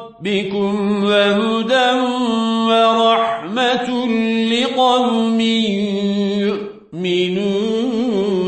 ربكم وهدى ورحمة لقوم يؤمنون.